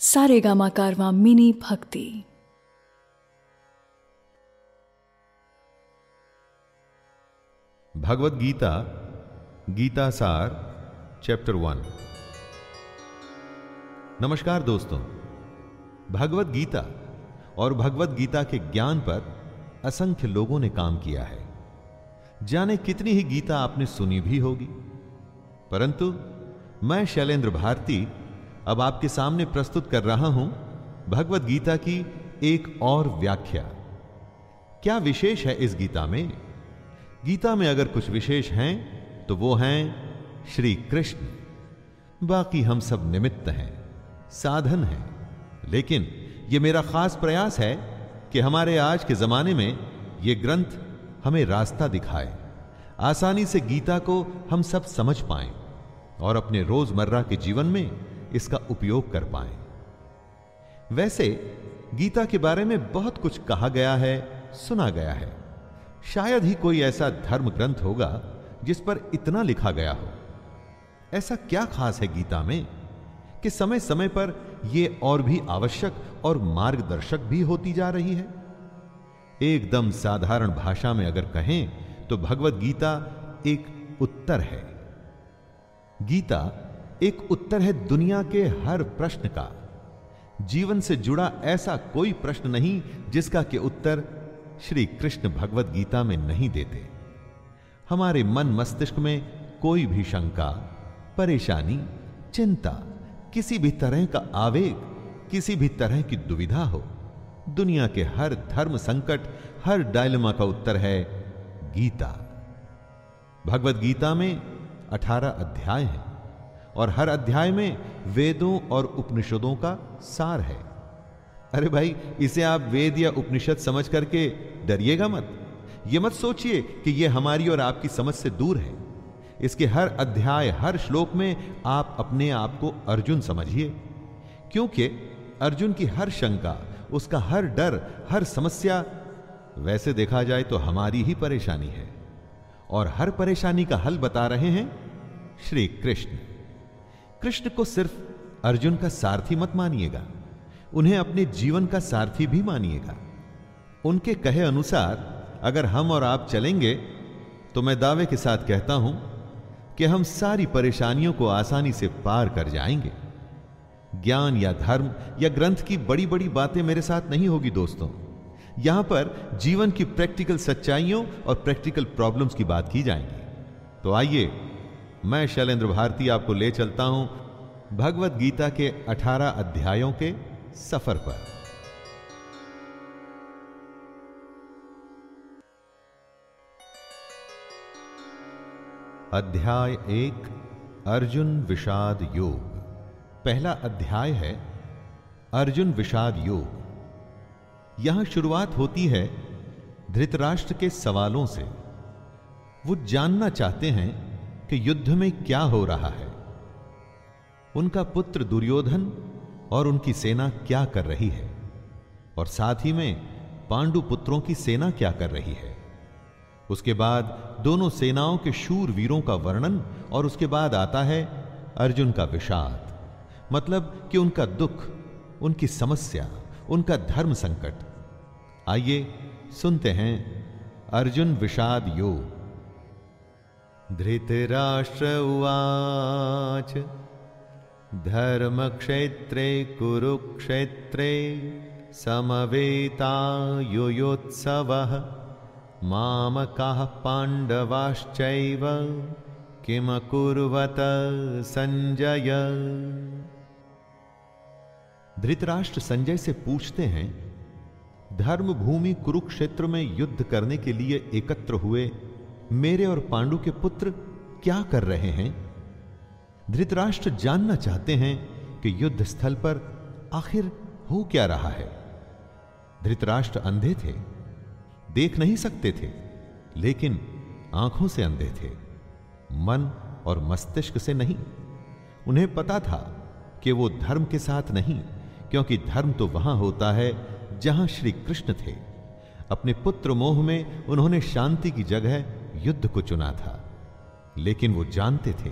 सारेगामा कारवा मिनी भक्ति। भगवत गीता गीता सार, चैप्टर वन। नमस्कार दोस्तों, भगवत गीता और भगवत गीता के ज्ञान पर असंख्य लोगों ने काम किया है। जाने कितनी ही गीता आपने सुनी भी होगी, परंतु मैं शैलेंद्र भारती अब आपके सामने प्रस्तुत कर रहा हूँ भगवत गीता की एक और व्याख्या। क्या विशेष है इस गीता में? गीता में अगर कुछ विशेष हैं तो वो हैं श्री कृष्ण। बाकी हम सब निमित्त हैं, साधन हैं। लेकिन यह मेरा खास प्रयास है कि हमारे आज के जमाने में यह ग्रंथ हमें रास्ता दिखाए, आसानी से गीता को हम सब समझ पाएँ और अपने रोज़मर्रा के जीवन में इसका उपयोग कर पाए। वैसे, गीता के बारे में बहुत कुछ कहा गया है, सुना गया है। शायद ही कोई ऐसा धर्म ग्रंथ होगा जिस पर इतना लिखा गया हो। ऐसा क्या खास है गीता में कि समय समय पर यह और भी आवश्यक और मार्गदर्शक भी होती जा रही है? एकदम साधारण भाषा में अगर कहें तो भगवत गीता एक उत्तर है। गीता एक उत्तर है दुनिया के हर प्रश्न का। जीवन से जुड़ा ऐसा कोई प्रश्न नहीं जिसका के उत्तर श्री कृष्ण भगवत गीता में नहीं देते। हमारे मन मस्तिष्क में कोई भी शंका, परेशानी, चिंता, किसी भी तरह का आवेग, किसी भी तरह की दुविधा हो, दुनिया के हर धर्म संकट, हर डायलमा का उत्तर है गीता। भगवत गीता में अठारह अध्याय हैं। और हर अध्याय में वेदों और उपनिषदों का सार है। अरे भाई, इसे आप वेद या उपनिषद समझ करके डरिएगा मत। यह मत सोचिए कि यह हमारी और आपकी समझ से दूर है। इसके हर अध्याय, हर श्लोक में आप अपने आप को अर्जुन समझिए। क्योंकि अर्जुन की हर शंका, उसका हर डर, हर समस्या, वैसे देखा जाए तो हमारी ही परेशानी है। और हर परेशानी का हल बता रहे हैं श्री कृष्ण। कृष्ण को सिर्फ़ अर्जुन का सारथी मत मानिएगा, उन्हें अपने जीवन का सारथी भी मानिएगा। उनके कहे अनुसार, अगर हम और आप चलेंगे तो मैं दावे के साथ कहता हूँ कि हम सारी परेशानियों को आसानी से पार कर जाएँगे। ज्ञान या धर्म या ग्रंथ की बड़ी बड़ी बातें मेरे साथ नहीं होगी, दोस्तों। यहाँ पर जीवन की प्रैक्टिकल सच्चाइयों और प्रैक्टिकल प्रॉब्लम्स की बात की जाएगी। तो आइए मैं शैलेंद्र भारती आपको ले चलता हूँ भगवत गीता के 18 अध्यायों के सफ़र पर। अध्याय एक, अर्जुन विषाद योग। पहला अध्याय है, अर्जुन विषाद योग। यहाँ शुरुआत होती है धृतराष्ट्र के सवालों से। वो जानना चाहते हैं कि युद्ध में क्या हो रहा है। उनका पुत्र दुर्योधन और उनकी सेना क्या कर रही है, और साथ ही में पांडु पुत्रों की सेना क्या कर रही है। उसके बाद दोनों सेनाओं के शूर वीरों का वर्णन और उसके बाद आता है अर्जुन का विषाद। मतलब कि उनका दुख, उनकी समस्या, उनका धर्म संकट। आइए सुनते हैं अर्जुन विषाद योग। धृतराष्ट्र उवाच। धर्म धर्मक्षेत्रे, कुरुक्षेत्रे समवेता समवेतायुयोत्सवः। मामकाः पाण्डवाश्चैव किमकुर्वत संजय। धृतराष्ट्र संजय से पूछते हैं धर्म भूमि कुरुक्षेत्र में युद्ध करने के लिए एकत्र हुए मेरे और पांडु के पुत्र क्या कर रहे हैं? धृतराष्ट्र जानना चाहते हैं कि युद्ध स्थल पर आखिर हो क्या रहा है। धृतराष्ट्र अंधे थे, देख नहीं सकते थे, लेकिन आँखों से अंधे थे, मन और मस्तिष्क से नहीं। उन्हें पता था कि वो धर्म के साथ नहीं, क्योंकि धर्म तो वहाँ होता है जहाँ श्री कृष्ण थे। अपने पुत्र मोह में उन्होंने शांति की जगह युद्ध को चुना था। लेकिन वो जानते थे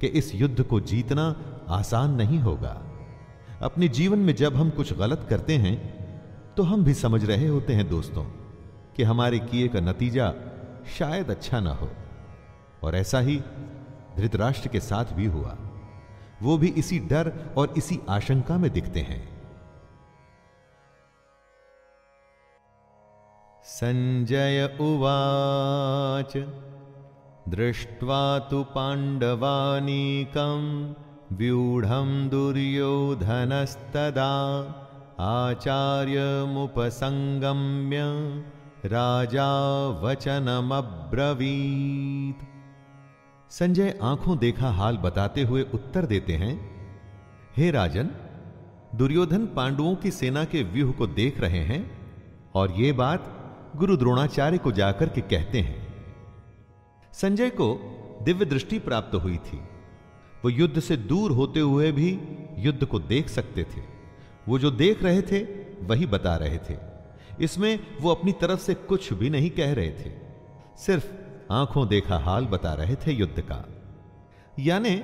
कि इस युद्ध को जीतना आसान नहीं होगा। अपने जीवन में जब हम कुछ गलत करते हैं तो हम भी समझ रहे होते हैं दोस्तों कि हमारे किए का नतीजा शायद अच्छा ना हो। और ऐसा ही धृतराष्ट्र के साथ भी हुआ। वो भी इसी डर और इसी आशंका में दिखते हैं। संजय उवाच। दृष्ट्वा तु पाण्डवानीकं व्यूढं दुर्योधनस्तदा। आचार्यमुपसङ्गम्य राजा वचनमब्रवीत। संजय आँखों देखा हाल बताते हुए उत्तर देते हैं, हे राजन, दुर्योधन पांडवों की सेना के व्यूह को देख रहे हैं, और ये बात गुरु द्रोणाचार्य को जाकर के कहते हैं, संजय को दिव्य दृष्टि प्राप्त हुई थी। वो युद्ध से दूर होते हुए भी युद्ध को देख सकते थे। वो जो देख रहे थे, वही बता रहे थे। इसमें वो अपनी तरफ़ से कुछ भी नहीं कह रहे थे। सिर्फ़ आँखों देखा हाल बता रहे थे युद्ध का। यानी,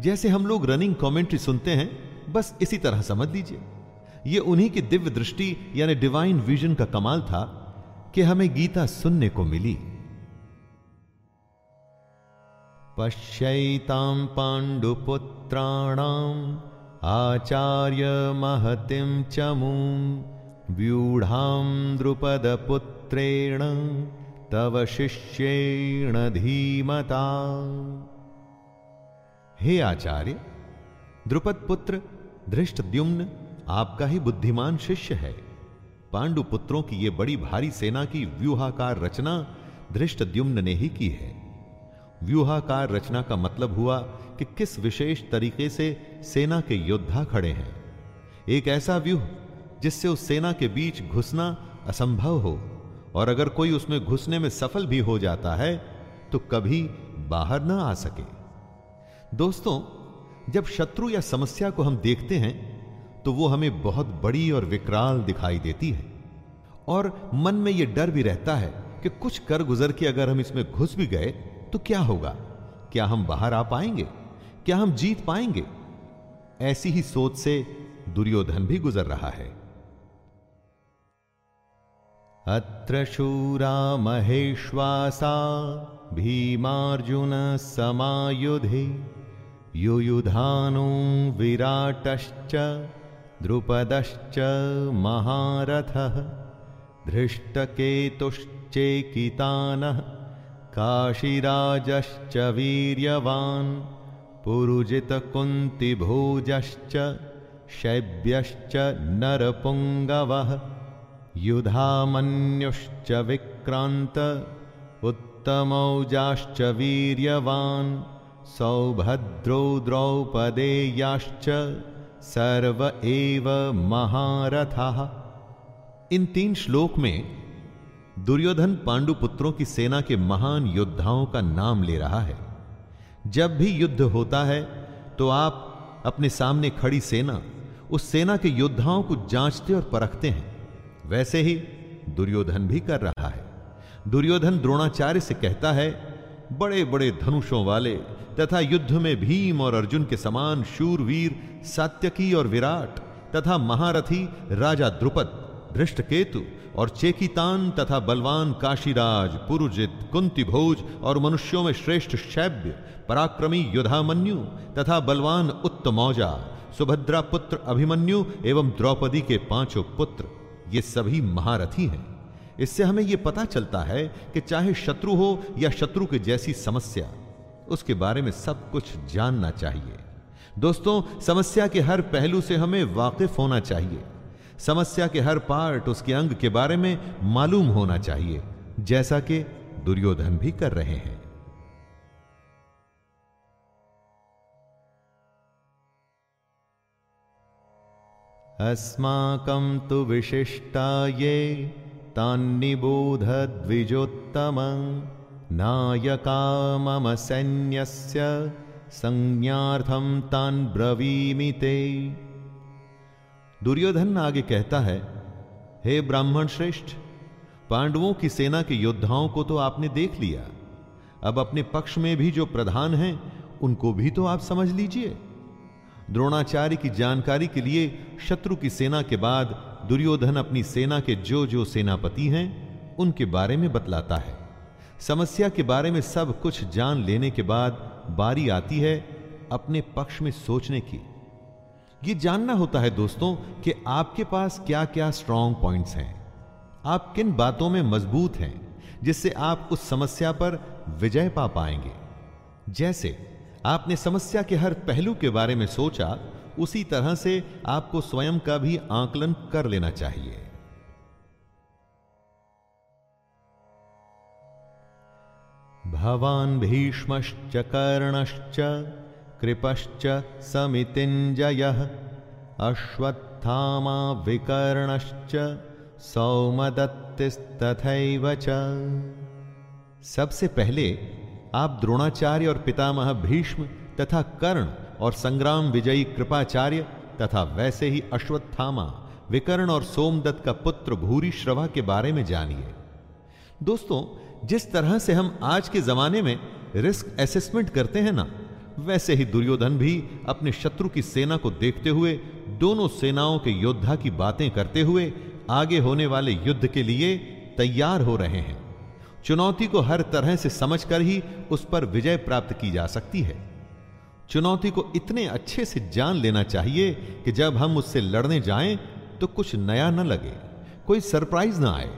जैसे हम लोग रनिंग कमेंट्री सुनते हैं, बस इसी तरह समझ लीजिए। ये उन्हीं की दिव्य दृष्टि, यानी डिवाइन विजन का कमाल था कि हमें गीता सुनने को मिली। पश्यतां पाण्डुपुत्राणाम् आचार्य महतिं चमूं व्यूढां द्रुपदपुत्रेण, तव शिष्येण धीमता हे आचार्य द्रुपद पुत्र धृष्टद्युम्न, आपका ही बुद्धिमान शिष्य है। पांडु पुत्रों की ये बड़ी भारी सेना की व्यूहाकार रचना धृष्टद्युम्न ने ही की है। व्यूहाकार रचना का मतलब हुआ कि किस विशेष तरीके से सेना के योद्धा खड़े हैं। एक ऐसा व्यूह जिससे उस सेना के बीच घुसना असंभव हो और अगर कोई उसमें घुसने में सफल भी हो जाता है तो कभी बाहर ना आ सके। दोस्तों, जब शत्रु या समस्या को हम देखते हैं तो वो हमें बहुत बड़ी और विकराल दिखाई देती है। और मन में यह डर भी रहता है कि कुछ कर गुजर के अगर हम इसमें घुस भी गए तो क्या होगा? क्या हम बाहर आ पाएँगे? क्या हम जीत पाएँगे? ऐसी ही सोच से दुर्योधन भी गुजर रहा है। अत्र शूरा महेश्वासा भीमार्जुन समायुधे युयुधानो विराटश्च द्रुपदश्च महारथः धृष्टकेतुश्चेकितानः काशीराजश्च वीर्यवान् पुरुजितकुन्तिभोजश्च शैब्यश्च नरपुङ्गवः युधामन्युश्च विक्रान्त उत्तमौजाश्च वीर्यवान् सौभद्रो द्रौपदेयाश्च सर्व एव महारथः। इन तीन श्लोक में दुर्योधन पांडु पुत्रों की सेना के महान योद्धाओं का नाम ले रहा है। जब भी युद्ध होता है तो आप अपने सामने खड़ी सेना, उस सेना के योद्धाओं को जांचते और परखते हैं। वैसे ही दुर्योधन भी कर रहा है। दुर्योधन द्रोणाचार्य से कहता है बड़े बड़े धनुषों वाले तथा युद्ध में भीम और अर्जुन के समान शूरवीर, सात्यकी और विराट तथा महारथी राजा द्रुपद धृष्ट केतु और चेकितान तथा बलवान काशीराज, पुरुजित कुंती भोज और मनुष्यों में श्रेष्ठ शैब्य पराक्रमी युधामन्यु तथा बलवान उत्तमौजा, सुभद्रा पुत्र अभिमन्यु एवं द्रौपदी के पाँचों पुत्र, ये सभी महारथी हैं। इससे हमें यह पता चलता है कि चाहे शत्रु हो या शत्रु के जैसी समस्या, उसके बारे में सब कुछ जानना चाहिए। दोस्तों, समस्या के हर पहलू से हमें वाकिफ होना चाहिए। समस्या के हर पार्ट उसके अंग के बारे में मालूम होना चाहिए, जैसा कि दुर्योधन भी कर रहे हैं। अस्माकं तु विशिष्टा ये तान्निबोध द्विजोत्तम नायका मम सैन्यस्य संज्ञार्थम तान् ब्रवीमि दुर्योधन आगे कहता है, हे ब्राह्मण श्रेष्ठ, पांडवों की सेना के योद्धाओं को तो आपने देख लिया। अब अपने पक्ष में भी जो प्रधान हैं, उनको भी तो आप समझ लीजिए। द्रोणाचार्य की जानकारी के लिए शत्रु की सेना के बाद दुर्योधन अपनी सेना के जो जो सेनापति हैं, उनके बारे में बतलाता है। समस्या के बारे में सब कुछ जान लेने के बाद बारी आती है अपने पक्ष में सोचने की। यह जानना होता है दोस्तों कि आपके पास क्या क्या स्ट्रांग पॉइंट्स हैं। आप किन बातों में मज़बूत हैं, जिससे आप उस समस्या पर विजय पा पाएँगे। जैसे, आपने समस्या के हर पहलू के बारे में सोचा उसी तरह से आपको स्वयं का भी आकलन कर लेना चाहिए। भवान भीष्मश्च कर्णश्च कृपश्च समितिञ्जयः अश्वत्थामा विकर्णश्च सौमदत्तिस्तथैव सबसे पहले आप द्रोणाचार्य और पितामह भीष्म तथा कर्ण और संग्राम विजयी कृपाचार्य तथा वैसे ही अश्वत्थामा, विकर्ण और सोमदत्त का पुत्र भूरी श्रवा के बारे में जानिए। दोस्तों, जिस तरह से हम आज के जमाने में रिस्क असेसमेंट करते हैं ना, वैसे ही दुर्योधन भी अपने शत्रु की सेना को देखते हुए, दोनों सेनाओं के योद्धा की बातें करते हुए आगे होने वाले युद्ध के लिए तैयार हो रहे हैं। चुनौती को हर तरह से समझकर ही उस पर विजय प्राप्त की जा सकती है। चुनौती को इतने अच्छे से जान लेना चाहिए कि जब हम उससे लड़ने जाएँ तो कुछ नया न लगे, कोई सरप्राइज़ ना आए।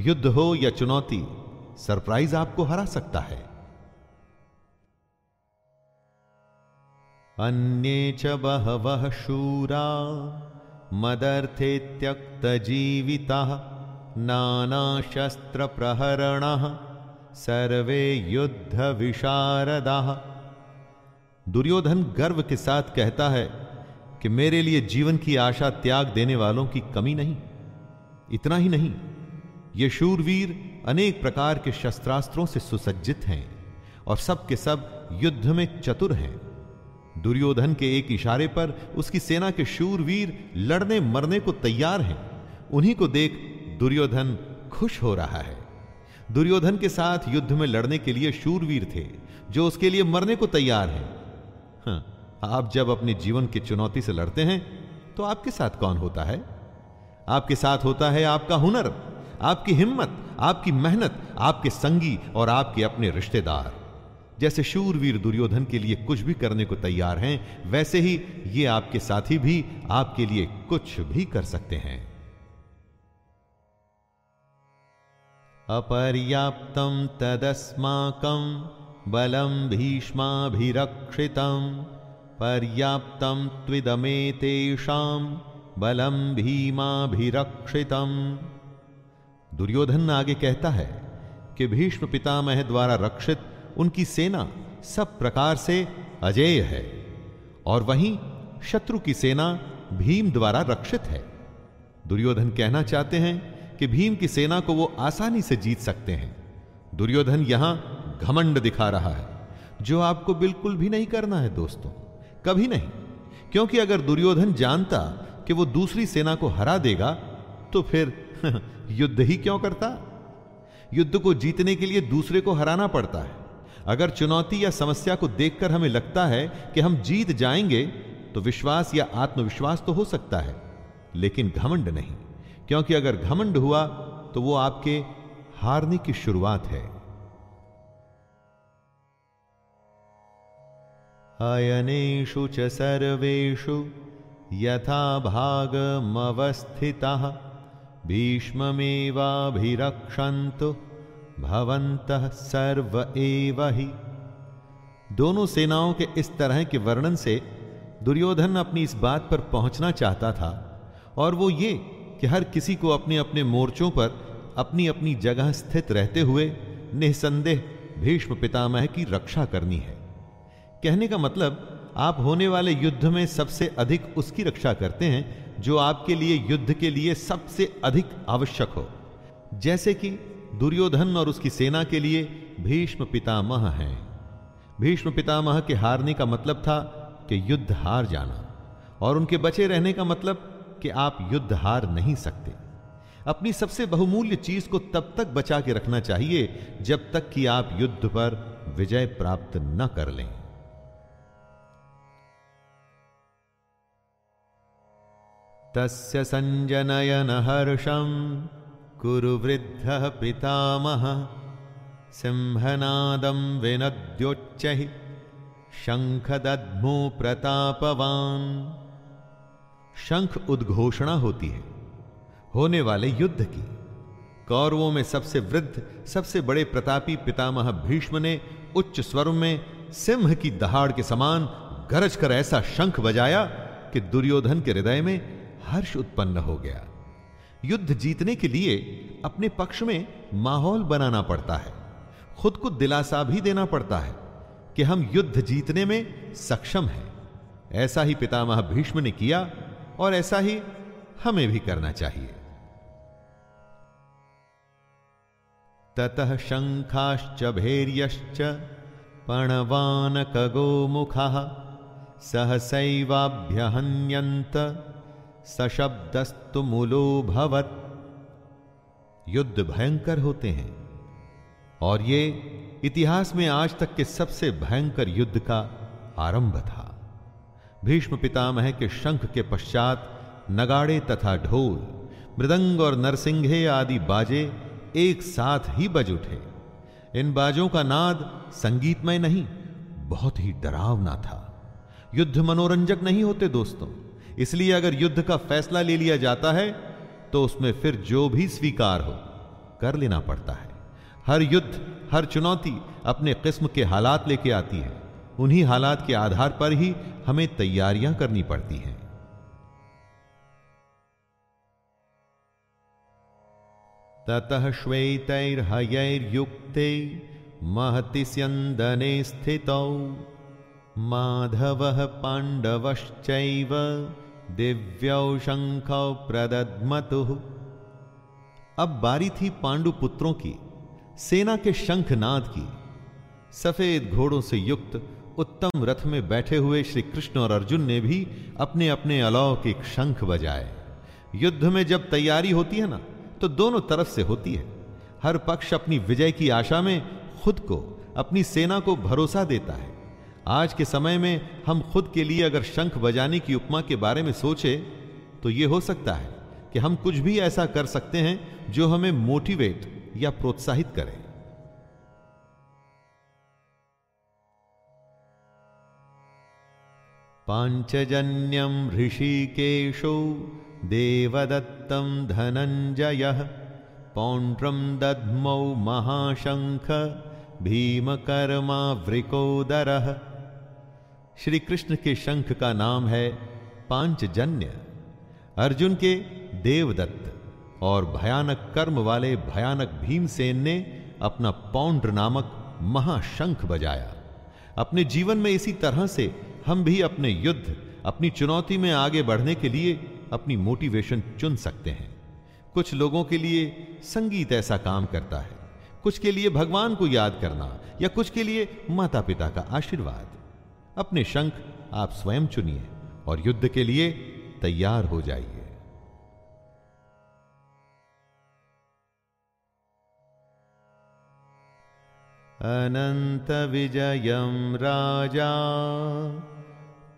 युद्ध हो या चुनौती, सरप्राइज़ आपको हरा सकता है। अन्ये च बहवः शूरा मदर्थे त्यक्तजीविताः नानाशस्त्रप्रहरणः, सर्वे युद्ध विशारदाः दुर्योधन गर्व के साथ कहता है कि मेरे लिए जीवन की आशा त्याग देने वालों की कमी नहीं, इतना ही नहीं, ये शूरवीर अनेक प्रकार के शस्त्रास्त्रों से सुसज्जित हैं और सब के सब युद्ध में चतुर हैं। दुर्योधन के एक इशारे पर उसकी सेना के शूरवीर लड़ने मरने को तैयार हैं। उन्हीं को देख दुर्योधन खुश हो रहा है। दुर्योधन के साथ युद्ध में लड़ने के लिए शूरवीर थे, जो उसके लिए मरने को तैयार हैं। हाँ, आप जब अपने जीवन की चुनौती से लड़ते हैं तो आपके साथ कौन होता है? आपके साथ होता है आपका हुनर आपकी हिम्मत आपकी मेहनत आपके संगी और आपके अपने रिश्तेदार। जैसे शूरवीर दुर्योधन के लिए कुछ भी करने को तैयार हैं वैसे ही ये आपके साथी भी आपके लिए कुछ भी कर सकते हैं। अपर्याप्तम तदस्माकम बलम भीष्माभिरक्षितम पर्याप्तम त्विदमेतेषाम बलम भीमाभिरक्षितम। दुर्योधन आगे कहता है कि भीष्म पितामह द्वारा रक्षित उनकी सेना सब प्रकार से अजेय है, और वहीं शत्रु की सेना भीम द्वारा रक्षित है। दुर्योधन कहना चाहते हैं कि भीम की सेना को वो आसानी से जीत सकते हैं। दुर्योधन यहाँ घमंड दिखा रहा है, जो आपको बिल्कुल भी नहीं करना है दोस्तों। कभी नहीं, क्योंकि अगर दुर्योधन जानता कि वो दूसरी सेना को हरा देगा तो फिर युद्ध ही क्यों करता? युद्ध को जीतने के लिए दूसरे को हराना पड़ता है। अगर चुनौती या समस्या को देखकर हमें लगता है कि हम जीत जाएँगे तो विश्वास या आत्मविश्वास तो हो सकता है, लेकिन घमंड नहीं, क्योंकि अगर घमंड हुआ तो वो आपके हारने की शुरुआत है। अयनेषु च सर्वेषु यथा ही। दोनों सेनाओं के इस तरह के वर्णन से दुर्योधन अपनी इस बात पर पहुँचना चाहता था, और वो ये कि हर किसी को अपने अपने मोर्चों पर अपनी अपनी जगह स्थित रहते हुए निसंदेह भीष्म पितामह की रक्षा करनी है। कहने का मतलब आप होने वाले युद्ध में सबसे अधिक उसकी रक्षा करते हैं, जो आपके लिए युद्ध के लिए सबसे अधिक आवश्यक हो। जैसे कि दुर्योधन और उसकी सेना के लिए भीष्म पितामह हैं। भीष्म पितामह के हारने का मतलब था कि युद्ध हार जाना, और उनके बचे रहने का मतलब कि आप युद्ध हार नहीं सकते। अपनी सबसे बहुमूल्य चीज़ को तब तक बचा के रखना चाहिए, जब तक कि आप युद्ध पर विजय प्राप्त न कर लें। तस्य सञ्जनयनहर्षं कुरु वृद्धः पितामह। सिंहनादं विनद्योच्चैः शंखदध्मो प्रतापवान। शंख उद्घोषणा होती है। होने वाले युद्ध की। कौरवों में सबसे वृद्ध, सबसे बड़े प्रतापी पितामह भीष्म ने उच्च स्वर में सिंह की दहाड़ के समान गरज कर ऐसा शंख बजाया कि दुर्योधन के हृदय में हर्ष उत्पन्न हो गया। युद्ध जीतने के लिए अपने पक्ष में माहौल बनाना पड़ता है। खुद को दिलासा भी देना पड़ता है कि हम युद्ध जीतने में सक्षम हैं। ऐसा ही पितामह भीष्म ने किया और ऐसा ही हमें भी करना चाहिए। ततः शंखाश्च भैर्यश्च पणवानकगोमुखः सहसैवाभ्यहन्यन्त सशब्दस्तु मूलो भवत। युद्ध भयंकर होते हैं। और ये इतिहास में आज तक के सबसे भयंकर युद्ध का आरंभ था। भीष्म पितामह के शंख के पश्चात नगाड़े तथा ढोल, मृदंग और नरसिंहे आदि बाजे एक साथ ही बज उठे। इन बाजों का नाद संगीतमय नहीं, बहुत ही डरावना था। युद्ध मनोरंजक नहीं होते दोस्तों। इसलिए अगर युद्ध का फैसला ले लिया जाता है तो उसमें फिर जो भी स्वीकार हो, कर लेना पड़ता है। हर युद्ध, हर चुनौती अपने किस्म के हालात लेके आती है। उन्हीं हालात के आधार पर ही हमें तैयारियाँ करनी पड़ती हैं। ततः श्वेतैर्हयैर्युक्ते महति स्यन्दने स्थितौ। माधवः पाण्डवश्चैव दिव्यौ शङ्खौ प्रदद्मतुः अब बारी थी पांडु पुत्रों की, सेना के शंखनाद की। सफ़ेद घोड़ों से युक्त, उत्तम रथ में बैठे हुए श्री कृष्ण और अर्जुन ने भी अपने अपने अलौकिक शंख बजाए। युद्ध में जब तैयारी होती है ना तो दोनों तरफ़ से होती है। हर पक्ष अपनी विजय की आशा में खुद को, अपनी सेना को भरोसा देता है। आज के समय में हम खुद के लिए अगर शंख बजाने की उपमा के बारे में सोचे तो यह हो सकता है कि हम कुछ भी ऐसा कर सकते हैं जो हमें मोटिवेट या प्रोत्साहित करे। पाञ्चजन्यं ऋषिकेशो देवदत्तं धनञ्जयः पौण्ड्रं दध्मौ महाशङ्ख भीमकर्मा वृकोदरः श्री कृष्ण के शंख का नाम है पांचजन्य। अर्जुन के देवदत्त और भयानक कर्म वाले भयानक भीमसेन ने अपना पौंड्र नामक महाशंख बजाया। अपने जीवन में इसी तरह से हम भी अपने युद्ध, अपनी चुनौती में आगे बढ़ने के लिए अपनी मोटिवेशन चुन सकते हैं। कुछ लोगों के लिए संगीत ऐसा काम करता है। कुछ के लिए भगवान को याद करना या कुछ के लिए माता पिता का आशीर्वाद। अपने शंख आप स्वयं चुनिए और युद्ध के लिए तैयार हो जाइए। अनंत विजयम राजा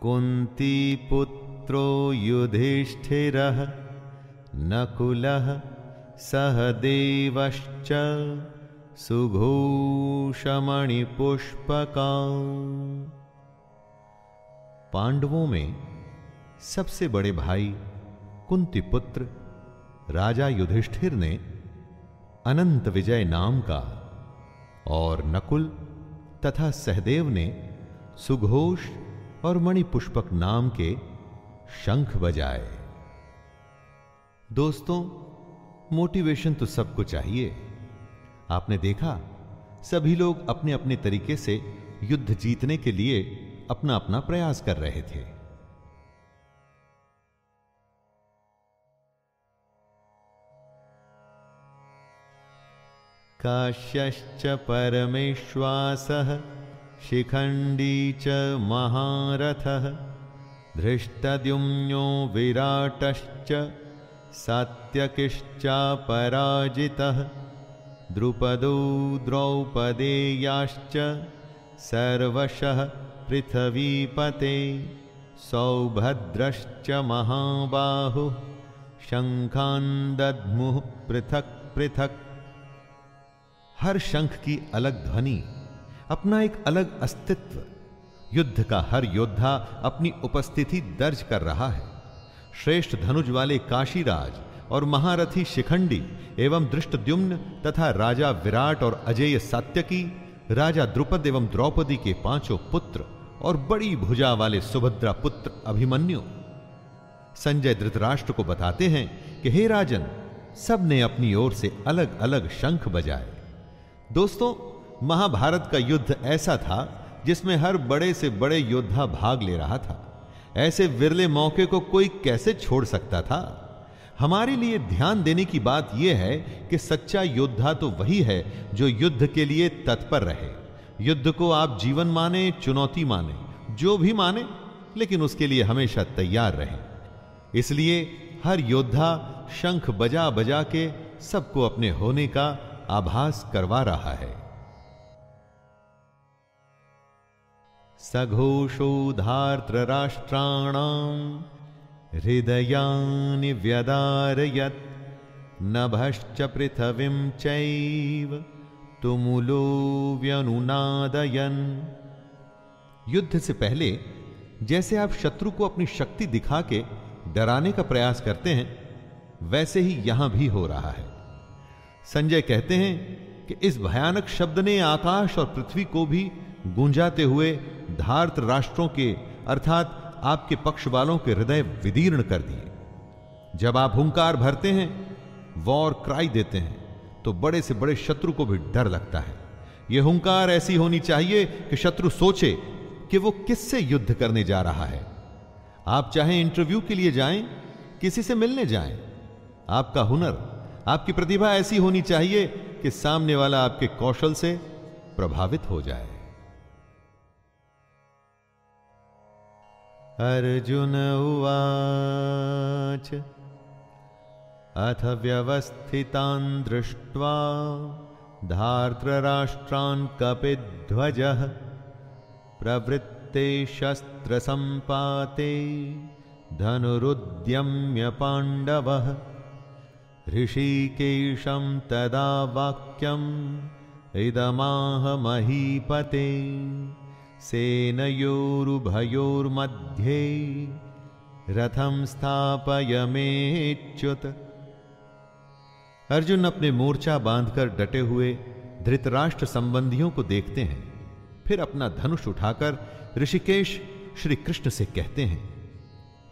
कुंती कुन्तीपुत्रो युधिष्ठिरः, नकुलः सहदेवश्च सुघोषमणिपुष्पका पांडवों में सबसे बड़े भाई कुंती पुत्र राजा युधिष्ठिर ने अनंत विजय नाम का और नकुल तथा सहदेव ने सुघोष और मणिपुष्पक नाम के शंख बजाए। दोस्तों, मोटिवेशन तो सबको चाहिए। आपने देखा, सभी लोग अपने अपने तरीके से युद्ध जीतने के लिए अपना अपना प्रयास कर रहे थे। काश्यश्च परमेश्वासः, शिखण्डी च महारथः, धृष्टद्युम्नो विराटश्च सात्यकिश्चापराजितः द्रुपदो द्रौपदेयाश्च, सर्वशः पृथ्वीपते सौभद्रश्च महाबाहुः दद्मुह पृथक पृथक। हर शंख की अलग ध्वनि, अपना एक अलग अस्तित्व, युद्ध का हर योद्धा अपनी उपस्थिति दर्ज कर रहा है। श्रेष्ठ धनुज वाले काशीराज और महारथी शिखंडी एवं दृष्ट दृष्टद्युम्न तथा राजा विराट और अजेय सात्यकी, राजा द्रुपद एवं द्रौपदी के पाँचों पुत्र और बड़ी भुजा वाले सुभद्रा पुत्र अभिमन्यु संजय धृतराष्ट्र को बताते हैं कि हे राजन सबने अपनी ओर से अलग अलग शंख बजाए। दोस्तों, महाभारत का युद्ध ऐसा था जिसमें हर बड़े से बड़े योद्धा भाग ले रहा था। ऐसे विरले मौके को कोई कैसे छोड़ सकता था? हमारे लिए ध्यान देने की बात यह है कि सच्चा योद्धा तो वही है जो युद्ध के लिए तत्पर रहे। युद्ध को आप जीवन माने, चुनौती माने, जो भी माने, लेकिन उसके लिए हमेशा तैयार रहे। इसलिए हर योद्धा शंख बजा बजा के सबको अपने होने का आभास करवा रहा है। सघोषोधार्तराष्ट्राणाम् हृदयानि व्यदारयत्, नभश्च पृथवीं चैव तुमुलो व्यनुनादयन युद्ध से पहले, जैसे आप शत्रु को अपनी शक्ति दिखा के डराने का प्रयास करते हैं, वैसे ही यहाँ भी हो रहा है। संजय कहते हैं कि इस भयानक शब्द ने आकाश और पृथ्वी को भी गूंजाते हुए धार्त राष्ट्रों के, अर्थात आपके पक्ष वालों के हृदय विदीर्ण कर दिए। जब आप हुंकार भरते हैं, वॉर क्राई देते हैं। तो बड़े से बड़े शत्रु को भी डर लगता है। यह हुंकार ऐसी होनी चाहिए कि शत्रु सोचे कि वो किससे युद्ध करने जा रहा है। आप चाहे इंटरव्यू के लिए जाएँ, किसी से मिलने जाएँ। आपका हुनर, आपकी प्रतिभा ऐसी होनी चाहिए कि सामने वाला आपके कौशल से प्रभावित हो जाए। अर्जुन उवाच अथ व्यवस्थितान् दृष्ट्वा धार्तराष्ट्रान् कपिध्वजः प्रवृत्ते शस्त्रसम्पाते धनुरुद्यम्य पाण्डवः। ऋषिकेशं तदा वाक्यम् इदमाह महीपते सेनयोरुभयोर्मध्ये रथम स्थापय मेच्युत अर्जुन अपने मोर्चा बांधकर डटे हुए धृतराष्ट्र संबंधियों को देखते हैं, फिर अपना धनुष उठाकर ऋषिकेश श्री कृष्ण से कहते हैं,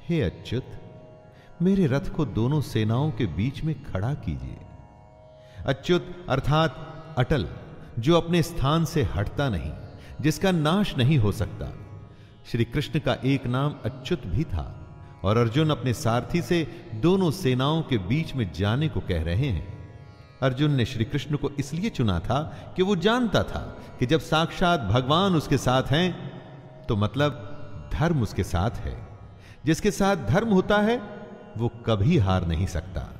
हे अच्युत, मेरे रथ को दोनों सेनाओं के बीच में खड़ा कीजिए। अच्युत अर्थात अटल, जो अपने स्थान से हटता नहीं, जिसका नाश नहीं हो सकता। श्री कृष्ण का एक नाम अच्युत भी था। और अर्जुन अपने सारथी से दोनों सेनाओं के बीच में जाने को कह रहे हैं। अर्जुन ने श्री कृष्ण को इसलिए चुना था कि वो जानता था कि जब साक्षात भगवान उसके साथ हैं तो मतलब धर्म उसके साथ है। जिसके साथ धर्म होता है, वो कभी हार नहीं सकता।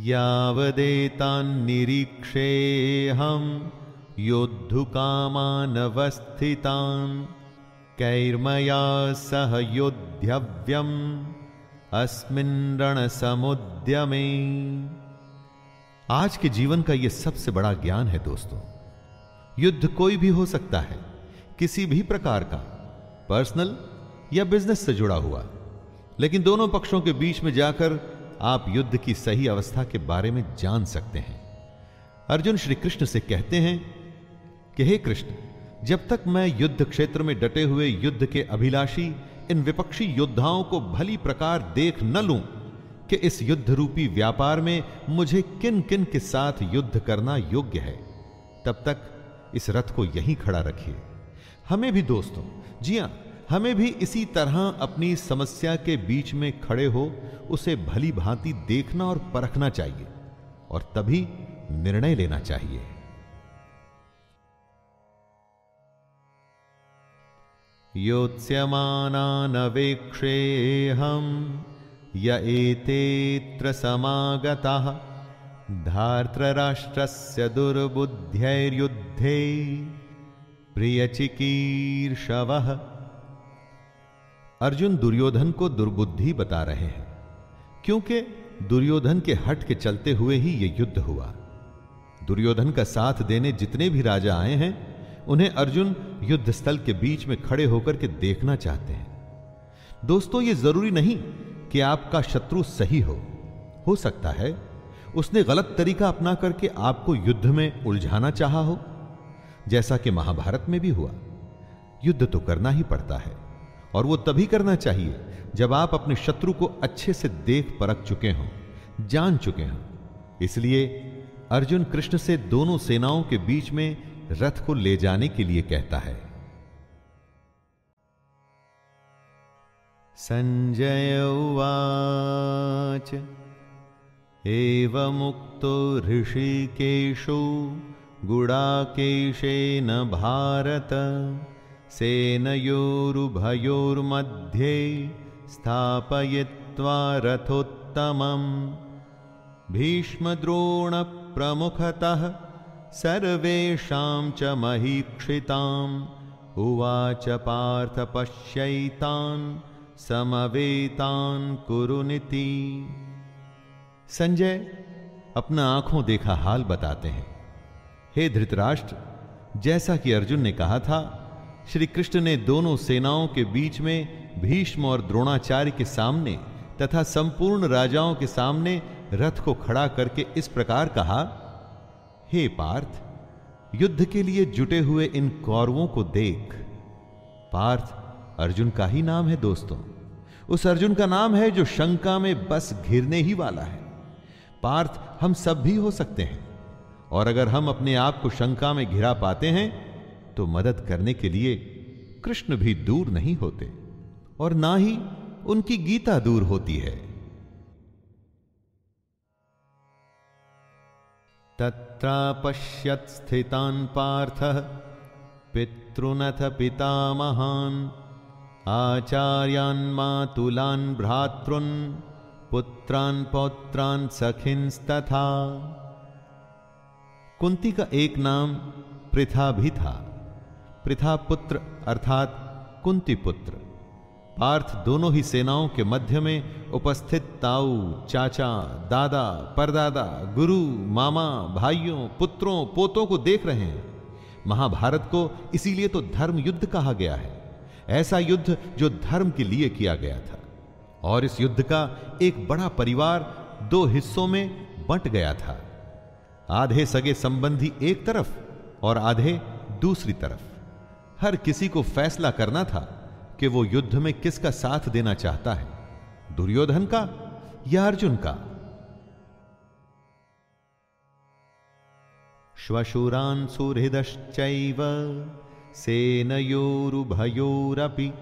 यावदेतान्निरीक्षेऽहं योद्धुकामानवस्थितान्, कैर्मया सह योद्धव्यम्, अस्मिन् आज के जीवन का यह सबसे बड़ा ज्ञान है दोस्तों, युद्ध कोई भी हो सकता है, किसी भी प्रकार का, पर्सनल या बिज़नेस से जुड़ा हुआ। लेकिन दोनों पक्षों के बीच में जाकर आप युद्ध की सही अवस्था के बारे में जान सकते हैं। अर्जुन श्री कृष्ण से कहते हैं कि हे कृष्ण, जब तक मैं युद्ध क्षेत्र में डटे हुए युद्ध के अभिलाषी इन विपक्षी योद्धाओं को भली प्रकार देख न लूँ कि इस युद्ध रूपी व्यापार में मुझे किन किन के साथ युद्ध करना योग्य है, तब तक इस रथ को यहीं खड़ा रखिए। हमें भी दोस्तों, जी हाँ, हमें भी इसी तरह अपनी समस्या के बीच में खड़े हो, उसे भली भांति देखना और परखना चाहिए और तभी निर्णय लेना चाहिए। योत्स्यमानानवेक्षेऽहं य एतेऽत्र समागताः धार्तराष्ट्रस्य दुर्बुद्ध्यैर्युद्धे प्रियचिकीर्षवः। अर्जुन दुर्योधन को दुर्बुद्धि बता रहे हैं, क्योंकि दुर्योधन के हट के चलते हुए ही यह युद्ध हुआ। दुर्योधन का साथ देने जितने भी राजा आए हैं उन्हें अर्जुन युद्ध स्थल के बीच में खड़े होकर के देखना चाहते हैं। दोस्तों, ये ज़रूरी नहीं कि आपका शत्रु सही हो। हो सकता है उसने गलत तरीका अपना करके आपको युद्ध में उलझाना चाहा हो। जैसा कि महाभारत में भी हुआ। युद्ध तो करना ही पड़ता है, और वो तभी करना चाहिए जब आप अपने शत्रु को अच्छे से देख परख चुके हों, जान चुके हों। इसलिए अर्जुन कृष्ण से दोनों सेनाओं के बीच में रथ को ले जाने के लिए कहता है। संजय उवाच, एवमुक्तो ऋषिकेशो, गुडाकेशेन भारत, सेनयोरुभयोर्मध्ये स्थापयित्वा रथोत्तमम्। भीष्मद्रोणप्रमुखतः सर्वेषां च महीक्षिताम्। उवाच पार्थ पश्यैतान्, समवेतान् कुरुनिति संजय, अपना आँखों देखा हाल बताते हैं। हे धृतराष्ट्र, जैसा कि अर्जुन ने कहा था श्री कृष्ण ने दोनों सेनाओं के बीच में भीष्म और द्रोणाचार्य के सामने तथा संपूर्ण राजाओं के सामने रथ को खड़ा करके इस प्रकार कहा हे पार्थ, युद्ध के लिए जुटे हुए इन कौरवों को देख। पार्थ, अर्जुन का ही नाम है दोस्तों। उस अर्जुन का नाम है जो शंका में बस घिरने ही वाला है। पार्थ, हम सब भी हो सकते हैं। और अगर हम अपने आप को शंका में घिरा पाते हैं तो मदद करने के लिए कृष्ण भी दूर नहीं होते। और ना ही उनकी गीता दूर होती है। तत्रापश्यत् स्थितान् पार्थः। पितृनथ पितामहान्, आचार्यान् मातुलान् भ्रातृन्, पुत्रान् पौत्रान् सखिंस्तथा। कुंती का एक नाम पृथा भी था। पृथा पुत्र अर्थात कुंती पुत्र। पार्थ दोनों ही सेनाओं के मध्य में उपस्थित ताऊ, चाचा, दादा, परदादा, गुरु, मामा, भाइयों, पुत्रों, पोतों को देख रहे हैं। महाभारत को इसीलिए तो धर्म युद्ध कहा गया है। ऐसा युद्ध जो धर्म के लिए किया गया था। और इस युद्ध का एक बड़ा परिवार दो हिस्सों में बंट गया था। आधे सगे संबंधी एक तरफ़ और आधे दूसरी तरफ़। हर किसी को फैसला करना था। कि वो युद्ध में किसका साथ देना चाहता है? दुर्योधन का या अर्जुन का? श्वशुरान सुहृदश्चैव सेनयोरुभयोरपि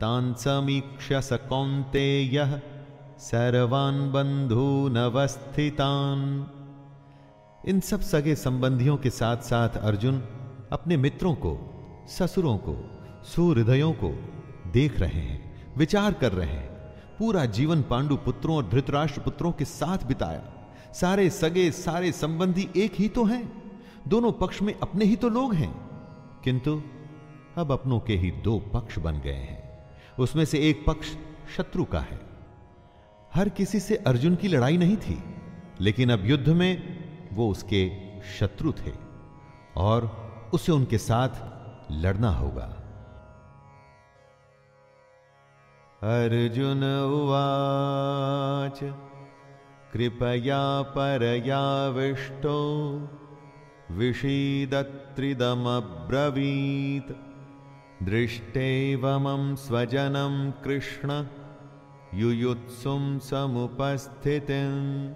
तान् समीक्ष्य स कौन्तेयः सर्वान् बन्धूनवस्थितान्। इन सब सगे संबंधियों के साथ साथ अर्जुन अपने मित्रों को, ससुरों को सुहृदयों को देख रहे हैं, विचार कर रहे हैं। पूरा जीवन पांडु पुत्रों और धृतराष्ट्र पुत्रों के साथ बिताया। सारे सगे, सारे संबंधी एक ही तो हैं। दोनों पक्ष में अपने ही तो लोग हैं। किंतु अब अपनों के ही दो पक्ष बन गए हैं। उसमें से एक पक्ष शत्रु का है। हर किसी से अर्जुन की लड़ाई नहीं थी, लेकिन अब युद्ध में वो उसके शत्रु थे और उसे उनके साथ लड़ना होगा। अर्जुन उवाच, कृपया परयाविष्टो विषीदत्रिदमब्रवीत्। दृष्टेवमं स्वजनं कृष्ण, युयुत्सुं समुपस्थितिम्।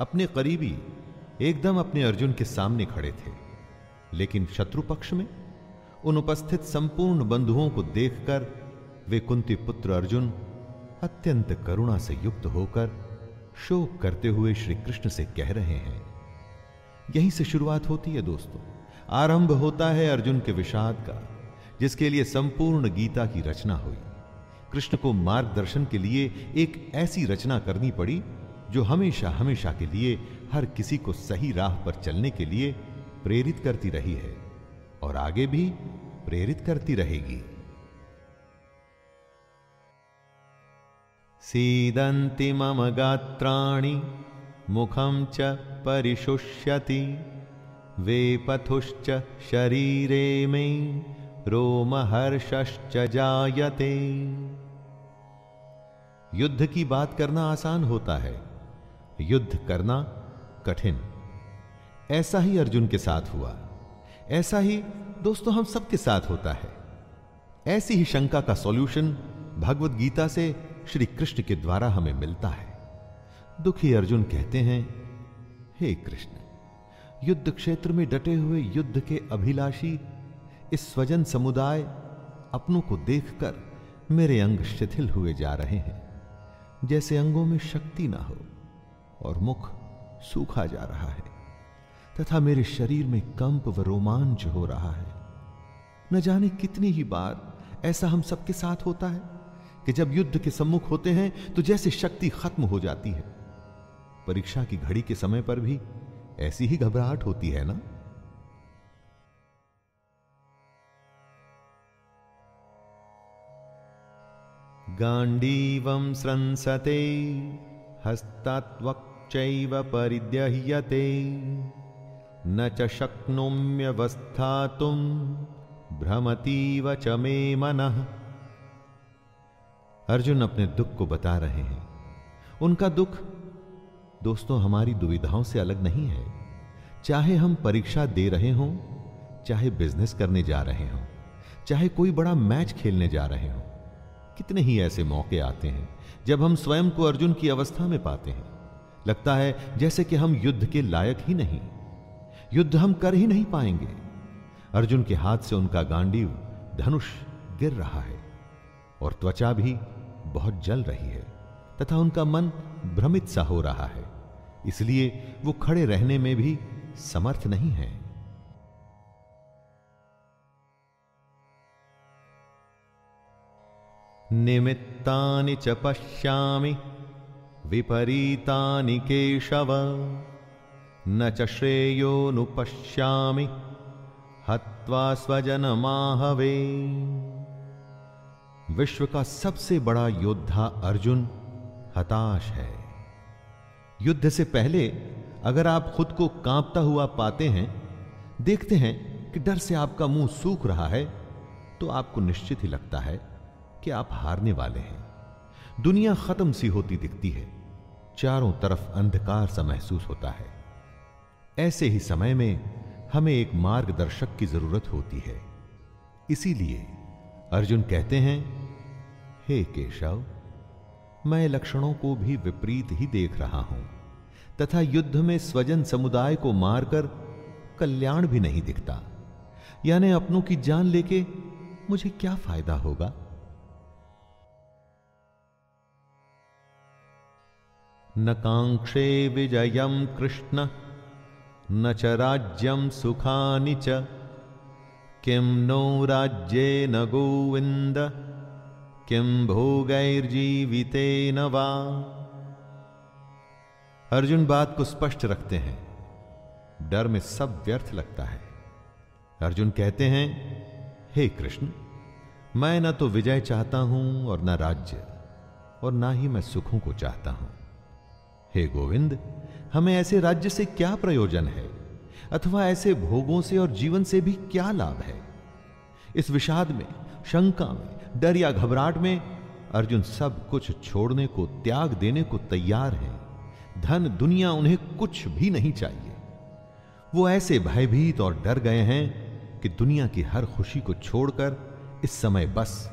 अपने करीबी एकदम अपने अर्जुन के सामने खड़े थे, लेकिन शत्रु पक्ष में उन उपस्थित संपूर्ण बंधुओं को देखकर वे कुंती पुत्र अर्जुन अत्यंत करुणा से युक्त होकर शोक करते हुए श्री कृष्ण से कह रहे हैं, यहीं से शुरुआत होती है दोस्तों। आरंभ होता है अर्जुन के विषाद का, जिसके लिए संपूर्ण गीता की रचना हुई। कृष्ण को मार्गदर्शन के लिए एक ऐसी रचना करनी पड़ी, जो हमेशा हमेशा के लिए हर किसी को सही राह पर चलने के लिए प्रेरित करती रही है और आगे भी प्रेरित करती रहेगी। सीदन्ति मम गात्राणि, मुखं च परिशुष्यति। वेपथुश्च शरीरे मे, रोमहर्षश्च जायते। युद्ध की बात करना आसान होता है। युद्ध करना कठिन। ऐसा ही अर्जुन के साथ हुआ। ऐसा ही दोस्तों हम सबके साथ होता है। ऐसी ही शंका का सॉल्यूशन भगवत गीता से श्री कृष्ण के द्वारा हमें मिलता है। दुखी अर्जुन कहते हैं, हे कृष्ण, युद्ध क्षेत्र में डटे हुए युद्ध के अभिलाषी, इस स्वजन समुदाय अपनों को देखकर मेरे अंग शिथिल हुए जा रहे हैं। जैसे अंगों में शक्ति ना हो और मुख सूखा जा रहा है, तथा मेरे शरीर में कंप व रोमांच हो रहा है। न जाने कितनी ही बार ऐसा हम सबके साथ होता है। कि जब युद्ध के सम्मुख होते हैं तो जैसे शक्ति खत्म हो जाती है। परीक्षा की घड़ी के समय पर भी ऐसी ही घबराहट होती है ना? गांडीवं स्रंसते हस्तात्वक्चैव परिद्यह्यते। न च शक्नोम्यवस्थातुं भ्रमतीव च मे मनः। अर्जुन अपने दुख को बता रहे हैं। उनका दुख, दोस्तों, हमारी दुविधाओं से अलग नहीं है। चाहे हम परीक्षा दे रहे हों, चाहे बिज़नेस करने जा रहे हों, चाहे कोई बड़ा मैच खेलने जा रहे हों, कितने ही ऐसे मौके आते हैं जब हम स्वयं को अर्जुन की अवस्था में पाते हैं। लगता है जैसे कि हम युद्ध के लायक ही नहीं। युद्ध हम कर ही नहीं पाएँगे। अर्जुन के हाथ से उनका गांडीव धनुष गिर रहा है। और त्वचा भी बहुत जल रही है, तथा उनका मन भ्रमित सा हो रहा है, इसलिए वो खड़े रहने में भी समर्थ नहीं है। निमित्तानि च पश्यामि, विपरीतानि केशव, न च श्रेयोनुपश्यामि हत्वा स्वजनमाहवे। विश्व का सबसे बड़ा योद्धा अर्जुन हताश है। युद्ध से पहले अगर आप खुद को कांपता हुआ पाते हैं, देखते हैं कि डर से आपका मुँह सूख रहा है तो आपको निश्चित ही लगता है कि आप हारने वाले हैं। दुनिया खत्म सी होती दिखती है। चारों तरफ़ अंधकार सा महसूस होता है। ऐसे ही समय में हमें एक मार्गदर्शक की ज़रूरत होती है। इसीलिए अर्जुन कहते हैं हे केशव, मैं लक्षणों को भी विपरीत ही देख रहा हूँ, तथा युद्ध में स्वजन समुदाय को मारकर कल्याण भी नहीं दिखता। यानी अपनों की जान लेके मुझे क्या फ़ायदा होगा? न कांक्षे विजयम कृष्ण, न च राज्यम सुखानि च। किम नो राज्ये न गोविंद किम भोगैर्जीविते न वा। अर्जुन बात को स्पष्ट रखते हैं। डर में सब व्यर्थ लगता है। अर्जुन कहते हैं, हे कृष्ण, मैं न तो विजय चाहता हूँ और न राज्य, और ना ही मैं सुखों को चाहता हूँ। हे गोविंद, हमें ऐसे राज्य से क्या प्रयोजन है? अथवा ऐसे भोगों से और जीवन से भी क्या लाभ है? इस विषाद में शंका में, डर या घबराहट में, अर्जुन सब कुछ छोड़ने को, त्याग देने को तैयार है। धन, दुनिया उन्हें कुछ भी नहीं चाहिए। वो ऐसे भयभीत और डर गए हैं कि दुनिया की हर खुशी को छोड़कर इस समय बस,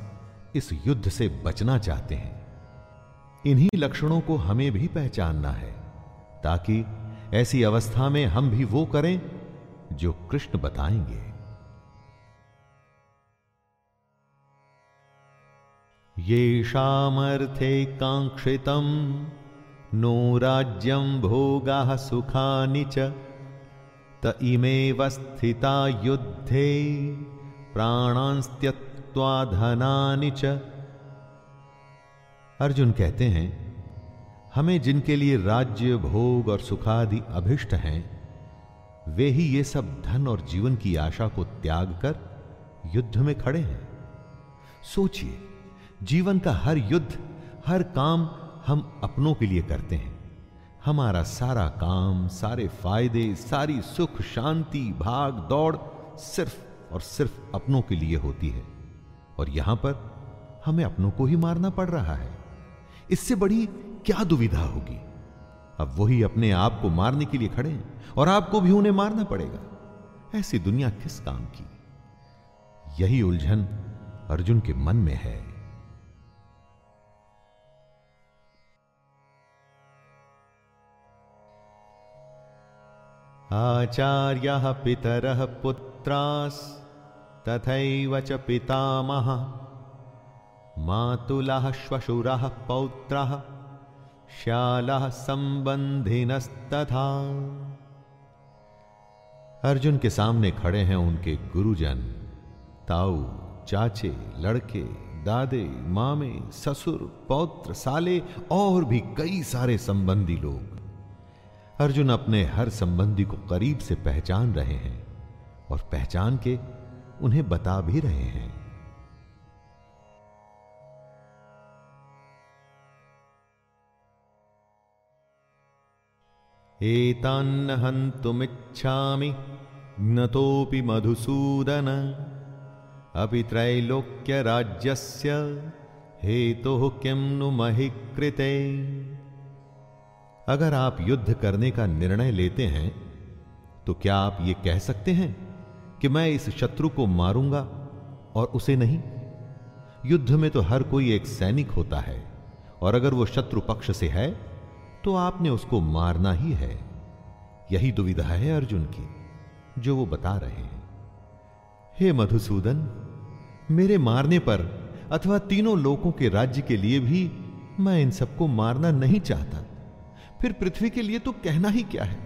इस युद्ध से बचना चाहते हैं। इन्हीं लक्षणों को हमें भी पहचानना है, ताकि ऐसी अवस्था में हम भी वो करें जो कृष्ण बताएँगे। ये शामर्थे कांक्षितम नो राज्यम भोगा सुखानि च। त इमेव स्थिता युद्धे, प्राणांस्त्यक्त्वा च। अर्जुन कहते हैं, हमें जिनके लिए राज्य, भोग और सुखादि अभिष्ट हैं, वे ही ये सब धन और जीवन की आशा को त्याग कर युद्ध में खड़े हैं। सोचिए जीवन का हर युद्ध, हर काम हम अपनों के लिए करते हैं। हमारा सारा काम, सारे फ़ायदे, सारी सुख, शांति, भाग, दौड़ सिर्फ़ और सिर्फ़ अपनों के लिए होती है। और यहाँ पर हमें अपनों को ही मारना पड़ रहा है। इससे बड़ी क्या दुविधा होगी? अब वही अपने आप को मारने के लिए खड़े हैं और आपको भी उन्हें मारना पड़ेगा। ऐसी दुनिया किस काम की? यही उलझन अर्जुन के मन में है। आचार्य पितर पुत्रास तथैव च पितामह। मातुलः श्वशुरः पौत्रः श्यालः संबंधिनस्तथा अर्जुन के सामने खड़े हैं उनके गुरुजन, ताऊ, चाचे, लड़के, दादे, मामे, ससुर, पौत्र, साले, और भी कई सारे संबंधी लोग। अर्जुन अपने हर संबंधी को करीब से पहचान रहे हैं और पहचान के उन्हें बता भी रहे हैं। एतान्न हन्तुमिच्छामि ज्ञतोऽपि मधुसूदन। अपि त्रैलोक्यराज्यस्य हेतुः किं नु महि कृते अगर आप युद्ध करने का निर्णय लेते हैं तो क्या आप ये कह सकते हैं कि मैं इस शत्रु को मारूँगा और उसे नहीं? युद्ध में तो हर कोई एक सैनिक होता है, और अगर वो शत्रु पक्ष से है तो आपने उसको मारना ही है। यही दुविधा है अर्जुन की, जो वो बता रहे हैं। हे मधुसूदन, मेरे मारने पर अथवा तीनों लोगों के राज्य के लिए भी मैं इन सबको मारना नहीं चाहता। फिर पृथ्वी के लिए तो कहना ही क्या है?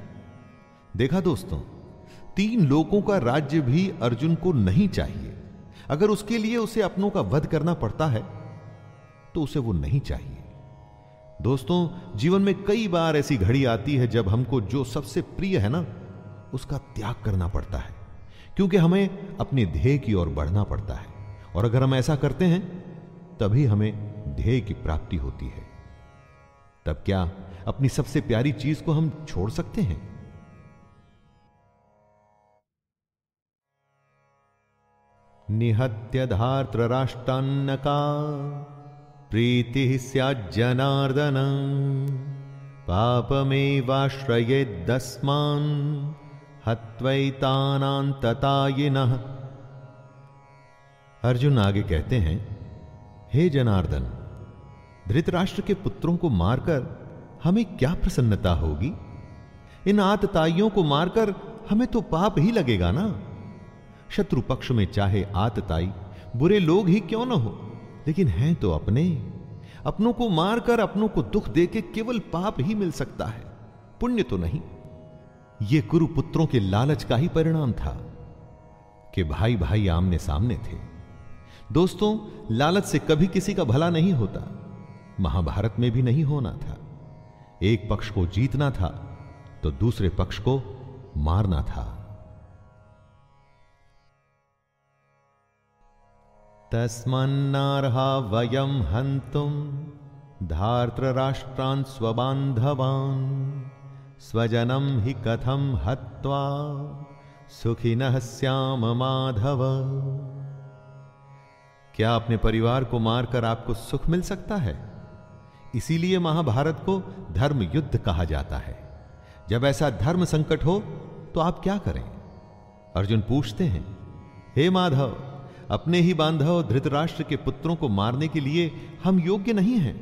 देखा दोस्तों, तीन लोगों का राज्य भी अर्जुन को नहीं चाहिए। अगर उसके लिए उसे अपनों का वध करना पड़ता है तो उसे वो नहीं चाहिए। दोस्तों, जीवन में कई बार ऐसी घड़ी आती है जब हमको जो सबसे प्रिय है ना, उसका त्याग करना पड़ता है। क्योंकि हमें अपने ध्येय की ओर बढ़ना पड़ता है। और अगर हम ऐसा करते हैं, तभी हमें ध्येय की प्राप्ति होती है। तब क्या अपनी सबसे प्यारी चीज़ को हम छोड़ सकते हैं। निहत्य धार्त्र राष्ट्रान्न का प्रीति स्याज्जनार्दन पापमेवाश्रयेदस्मान् हत्वैतानान्ततायिन। अर्जुन आगे कहते हैं, हे जनार्दन, धृतराष्ट्र के पुत्रों को मारकर हमें क्या प्रसन्नता होगी? इन आतताइयों को मारकर हमें तो पाप ही लगेगा ना? शत्रु पक्ष में चाहे आतताई, बुरे लोग ही क्यों ना हो? लेकिन हैं तो अपने। अपनों को मारकर अपनों को दुख देके केवल पाप ही मिल सकता है। पुण्य तो नहीं। ये कुरु पुत्रों के लालच का ही परिणाम था कि भाई भाई आमने सामने थे। दोस्तों, लालच से कभी किसी का भला नहीं होता। महाभारत में भी नहीं होना था। एक पक्ष को जीतना था तो दूसरे पक्ष को मारना था। तस्मन्नार्हा वयम हंतुम धार्तराष्ट्रान् स्वबान्धवान् स्वजनम ही कथम हत्वा सुखिनः श्याम माधव। क्या अपने परिवार को मारकर आपको सुख मिल सकता है? इसीलिए महाभारत को धर्म युद्ध कहा जाता है। जब ऐसा धर्म संकट हो तो आप क्या करें? अर्जुन पूछते हैं, हे माधव, अपने ही बांधव धृतराष्ट्र के पुत्रों को मारने के लिए हम योग्य नहीं हैं,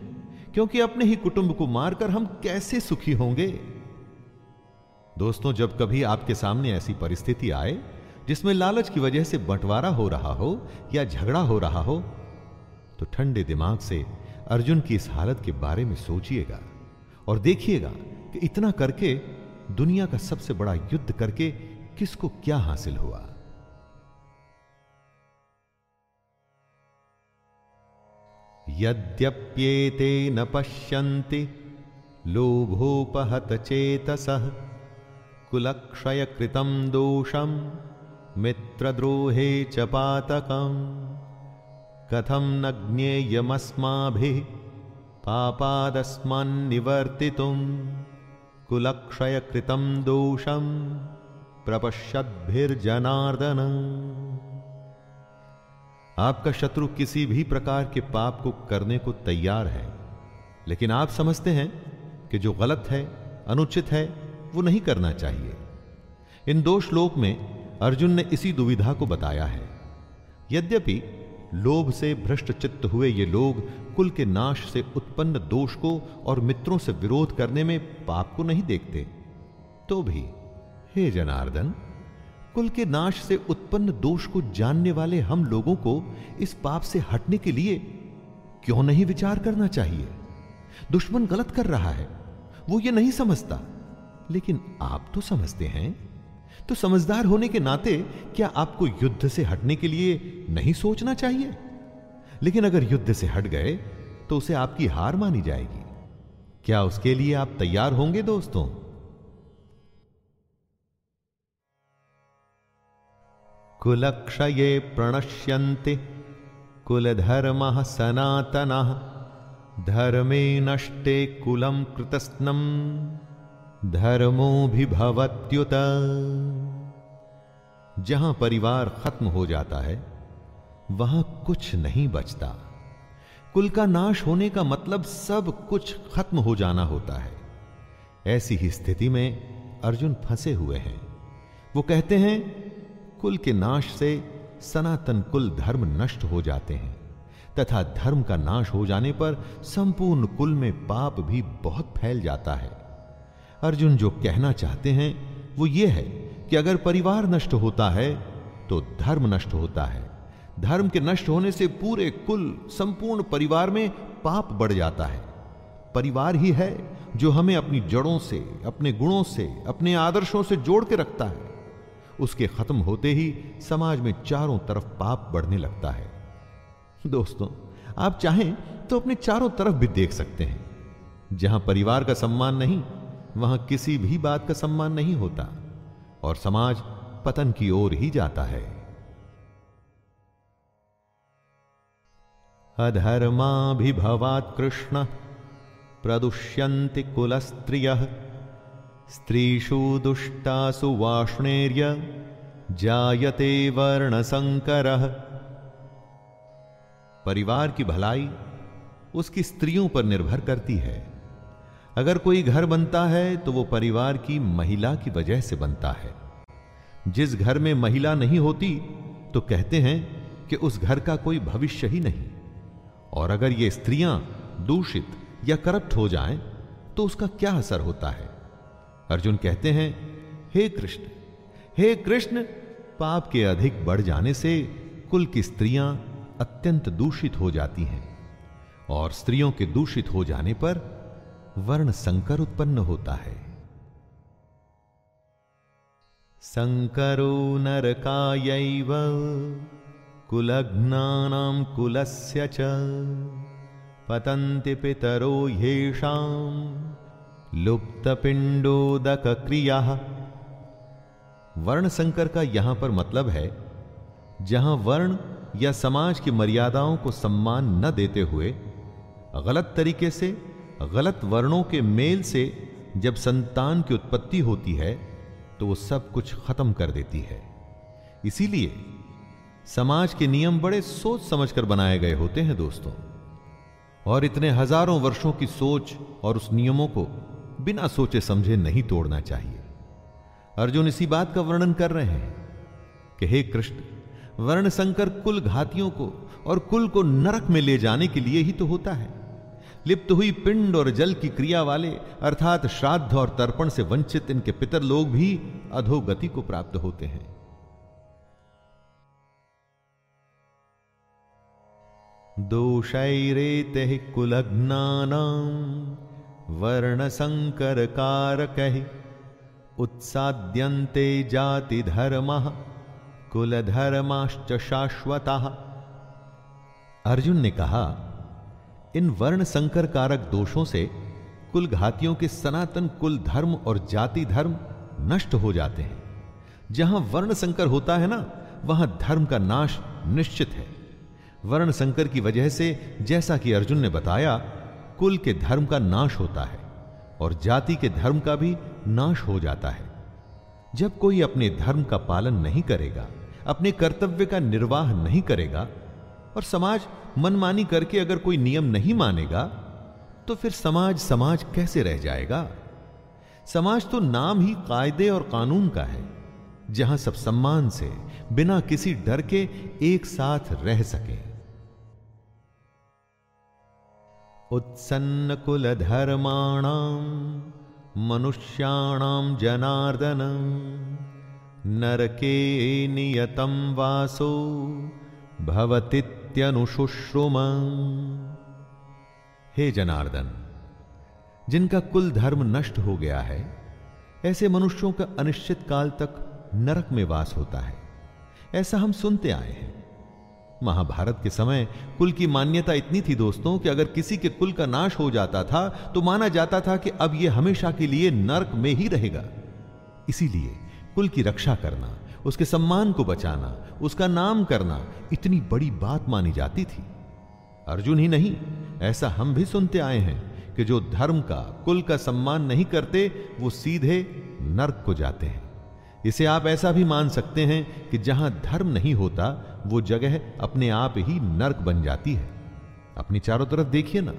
क्योंकि अपने ही कुटुंब को मारकर हम कैसे सुखी होंगे? दोस्तों, जब कभी आपके सामने ऐसी परिस्थिति आए, जिसमें लालच की वजह से बंटवारा हो रहा हो या झगड़ा हो रहा हो तो ठंडे दिमाग से अर्जुन की इस हालत के बारे में सोचिएगा और देखिएगा कि इतना करके दुनिया का सबसे बड़ा युद्ध करके किसको क्या हासिल हुआ। यद्यप्येते न पश्यन्ति, लोभोपहत चेतस कुलक्षय कृतम दोषम मित्रद्रोहे च पातकम्। कथम न ज्ञेयमस्माभिः पापादस्मान्निवर्तितुं कुलक्षयकृतं दोषं प्रपश्यद्भिर्जनार्दन। आपका शत्रु किसी भी प्रकार के पाप को करने को तैयार है, लेकिन आप समझते हैं कि जो गलत है, अनुचित है, वो नहीं करना चाहिए। इन दो श्लोक में अर्जुन ने इसी दुविधा को बताया है। यद्यपि लोभ से भ्रष्ट चित्त हुए ये लोग कुल के नाश से उत्पन्न दोष को और मित्रों से विरोध करने में पाप को नहीं देखते। तो भी, हे जनार्दन, कुल के नाश से उत्पन्न दोष को जानने वाले हम लोगों को इस पाप से हटने के लिए क्यों नहीं विचार करना चाहिए? दुश्मन गलत कर रहा है, वो ये नहीं समझता। लेकिन आप तो समझते हैं। तो समझदार होने के नाते क्या आपको युद्ध से हटने के लिए नहीं सोचना चाहिए? लेकिन अगर युद्ध से हट गए तो उसे आपकी हार मानी जाएगी। क्या उसके लिए आप तैयार होंगे दोस्तों? कुलक्षये प्रणश्यन्ति, कुलधर्म सनातन, धर्मे नष्टे कुलम कृतस्नम। धर्मोभिभवत्युत जहाँ परिवार खत्म हो जाता है, वहाँ कुछ नहीं बचता। कुल का नाश होने का मतलब सब कुछ खत्म हो जाना होता है। ऐसी ही स्थिति में अर्जुन फंसे हुए हैं। वो कहते हैं, कुल के नाश से सनातन कुल धर्म नष्ट हो जाते हैं, तथा धर्म का नाश हो जाने पर संपूर्ण कुल में पाप भी बहुत फैल जाता है। अर्जुन जो कहना चाहते हैं, वो ये है कि अगर परिवार नष्ट होता है तो धर्म नष्ट होता है। धर्म के नष्ट होने से पूरे कुल, संपूर्ण परिवार में पाप बढ़ जाता है। परिवार ही है जो हमें अपनी जड़ों से, अपने गुणों से, अपने आदर्शों से जोड़ के रखता है। उसके खत्म होते ही समाज में चारों तरफ़ पाप बढ़ने लगता है। दोस्तों, आप चाहें तो अपने चारों तरफ़ भी देख सकते हैं। जहाँ परिवार का सम्मान नहीं वहाँ किसी भी बात का सम्मान नहीं होता, और समाज पतन की ओर ही जाता है। अधर्माभिभवात कृष्ण, प्रदुष्यन्ति कुलस्त्रिय, स्त्रीषु दुष्टासु वाष्णेर्य, जायते वर्णसंकर परिवार की भलाई उसकी स्त्रियों पर निर्भर करती है। अगर कोई घर बनता है तो वो परिवार की महिला की वजह से बनता है। जिस घर में महिला नहीं होती तो कहते हैं कि उस घर का कोई भविष्य ही नहीं। और अगर ये स्त्रियाँ दूषित या करप्ट हो जाएँ तो उसका क्या असर होता है? अर्जुन कहते हैं, हे कृष्ण हे कृष्ण, पाप के अधिक बढ़ जाने से कुल की स्त्रियाँ अत्यंत दूषित हो जाती हैं। और स्त्रियों के दूषित हो जाने पर वर्ण संकर उत्पन्न होता है। संकरो नरकायैव, कुलघ्नानां कुलस्य च, पतन्ति पितरो येषाम् लुप्त पिंडोदक क्रिया वर्ण संकर का यहाँ पर मतलब है, जहाँ वर्ण या समाज की मर्यादाओं को सम्मान न देते हुए, गलत तरीके से गलत वर्णों के मेल से जब संतान की उत्पत्ति होती है तो वो सब कुछ खत्म कर देती है। इसीलिए समाज के नियम बड़े सोच समझकर बनाए गए होते हैं दोस्तों। और इतने हज़ारों वर्षों की सोच और उस नियमों को बिना सोचे समझे नहीं तोड़ना चाहिए। अर्जुन इसी बात का वर्णन कर रहे हैं कि हे कृष्ण वर्ण संकर कुल घातियों को और कुल को नरक में ले जाने के लिए ही तो होता है। लिप्त हुई पिंड और जल की क्रिया वाले, अर्थात श्राद्ध और तर्पण से वंचित इनके पितर लोग भी अधोगति को प्राप्त होते हैं। दोषैरेते कुलग्नानाम वर्णसङ्करकारकैः उत्साद्यन्ते जातिधर्मः कुलधर्माश्च शाश्वतः। अर्जुन ने कहा इन वर्ण संकर कारक दोषों से कुल घातियों के सनातन कुल धर्म और जाति धर्म नष्ट हो जाते हैं। जहाँ वर्ण संकर होता है ना, वहाँ धर्म का नाश निश्चित है। वर्ण संकर की वजह से, जैसा कि अर्जुन ने बताया, कुल के धर्म का नाश होता है और जाति के धर्म का भी नाश हो जाता है। जब कोई अपने धर्म का पालन नहीं करेगा, अपने कर्तव्य का निर्वाह नहीं करेगा और समाज मनमानी करके अगर कोई नियम नहीं मानेगा तो फिर समाज समाज कैसे रह जाएगा? समाज तो नाम ही कायदे और कानून का है, जहाँ सब सम्मान से, बिना किसी डर के एक साथ रह सके। उत्सन्न कुल धर्माणाम मनुष्याणाम जनार्दन, नरके नियतम वासो भवतीत्यनुशुश्रुम हे जनार्दन, जिनका कुल धर्म नष्ट हो गया है, ऐसे मनुष्यों का अनिश्चित काल तक नरक में वास होता है। ऐसा हम सुनते आए हैं। महाभारत के समय कुल की मान्यता इतनी थी दोस्तों कि अगर किसी के कुल का नाश हो जाता था तो माना जाता था कि अब यह हमेशा के लिए नरक में ही रहेगा। इसीलिए कुल की रक्षा करना उसके सम्मान को बचाना, उसका नाम करना, इतनी बड़ी बात मानी जाती थी। अर्जुन ही नहीं, ऐसा हम भी सुनते आए हैं कि जो धर्म का, कुल का सम्मान नहीं करते, वो सीधे नर्क को जाते हैं। इसे आप ऐसा भी मान सकते हैं कि जहाँ धर्म नहीं होता, वो जगह अपने आप ही नर्क बन जाती है। अपनी चारों तरफ़ देखिए ना,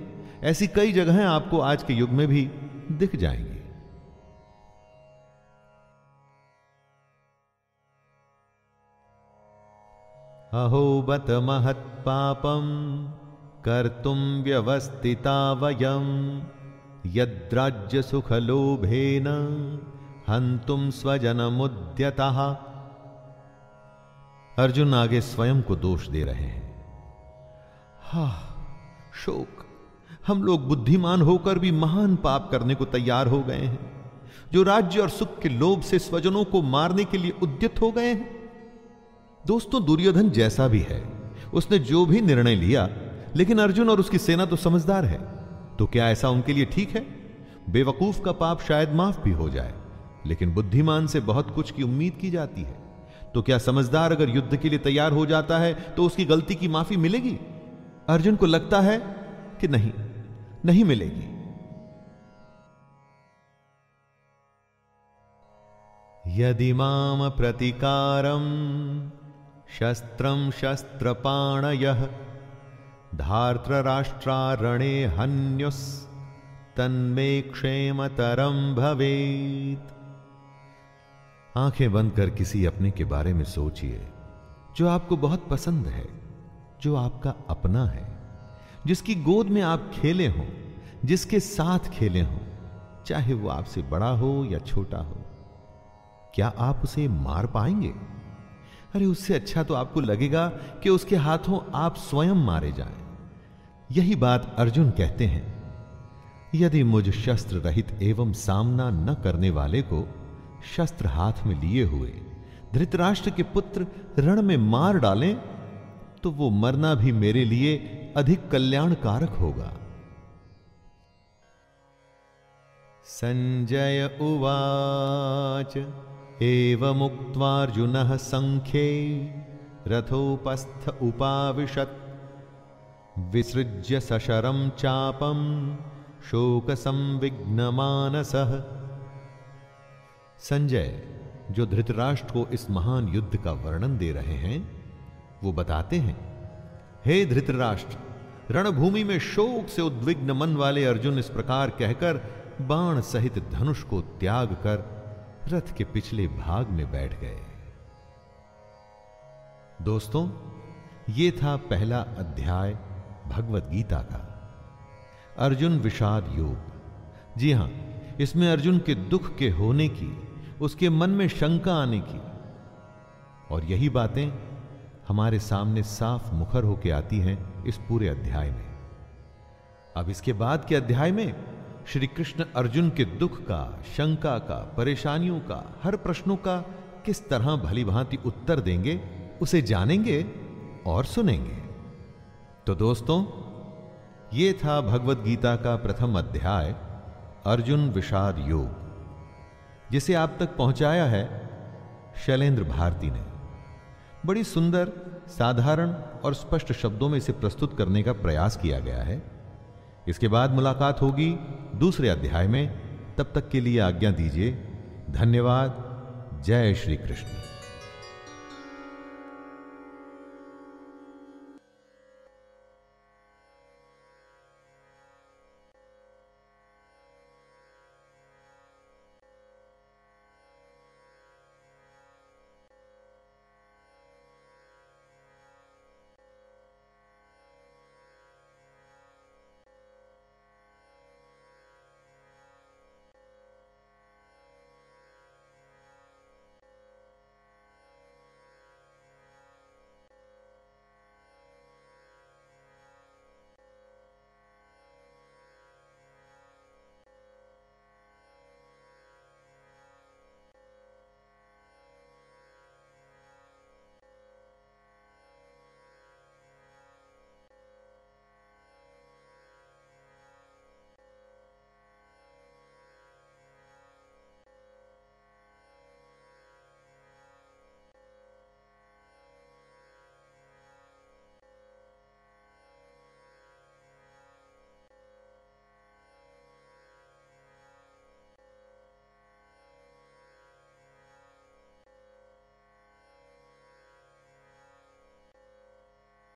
ऐसी कई जगहें आपको आज के युग में भी दिख जाएँगी। अहो बत महत्पापम कर्तुम व्यवस्थिता वयम यद्राज्य सुख सुखलोभेन हंतुम स्वजन मुद्यता अर्जुन आगे स्वयं को दोष दे रहे हैं। हा, शोक। हम लोग बुद्धिमान होकर भी महान पाप करने को तैयार हो गए हैं। जो राज्य और सुख के लोभ से स्वजनों को मारने के लिए उद्यत हो गए हैं। दोस्तों, दुर्योधन जैसा भी है। उसने जो भी निर्णय लिया, लेकिन अर्जुन और उसकी सेना तो समझदार है। तो क्या ऐसा उनके लिए ठीक है? बेवकूफ़ का पाप शायद माफ़ भी हो जाए, लेकिन बुद्धिमान से बहुत कुछ की उम्मीद की जाती है। तो क्या समझदार अगर युद्ध के लिए तैयार हो जाता है तो उसकी गलती की माफ़ी मिलेगी? अर्जुन को लगता है कि नहीं नहीं मिलेगी। यदि माम प्रतिकारम शस्त्रम शस्त्रपाणय, धार्तराष्ट्रारणे हन्युस तन्मे क्षेमतरम भवेत। आँखें बंद कर किसी अपने के बारे में सोचिए, जो आपको बहुत पसंद है, जो आपका अपना है, जिसकी गोद में आप खेले हो, जिसके साथ खेले हो, चाहे वो आपसे बड़ा हो या छोटा हो, क्या आप उसे मार पाएँगे? अरे उससे अच्छा तो आपको लगेगा कि उसके हाथों आप स्वयं मारे जाएँ। यही बात अर्जुन कहते हैं। यदि मुझ शस्त्र रहित एवं सामना न करने वाले को शस्त्र हाथ में लिए हुए धृतराष्ट्र के पुत्र रण में मार डालें तो वो मरना भी मेरे लिए अधिक कल्याणकारक होगा। संजय उवाच। मुक्वार्जुन संख्ये रथोपस्थ उपाविशत। विसृज्य सशरम चापम शोक संविघ्न मानस संजय, जो धृतराष्ट्र को इस महान युद्ध का वर्णन दे रहे हैं, वो बताते हैं, हे धृतराष्ट्र, रणभूमि में शोक से उद्विग्न मन वाले अर्जुन इस प्रकार कहकर बाण सहित धनुष को त्याग कर रथ के पिछले भाग में बैठ गए। दोस्तों, ये था पहला अध्याय भगवत गीता का। अर्जुन विषाद योग। जी हाँ, इसमें अर्जुन के दुख के होने की, उसके मन में शंका आने की। और यही बातें हमारे सामने साफ़ मुखर होकर आती हैं इस पूरे अध्याय में। अब इसके बाद के अध्याय में श्री कृष्ण अर्जुन के दुख का, शंका का, परेशानियों का, हर प्रश्नों का किस तरह भली भांति उत्तर देंगे, उसे जानेंगे और सुनेंगे। तो दोस्तों, ये था भगवत गीता का प्रथम अध्याय, अर्जुन विषाद योग, जिसे आप तक पहुँचाया है शैलेंद्र भारती ने। बड़ी सुंदर, साधारण और स्पष्ट शब्दों में इसे प्रस्तुत करने का प्रयास किया गया है। इसके बाद मुलाकात होगी दूसरे अध्याय में। तब तक के लिए आज्ञा दीजिए। धन्यवाद। जय श्री कृष्ण।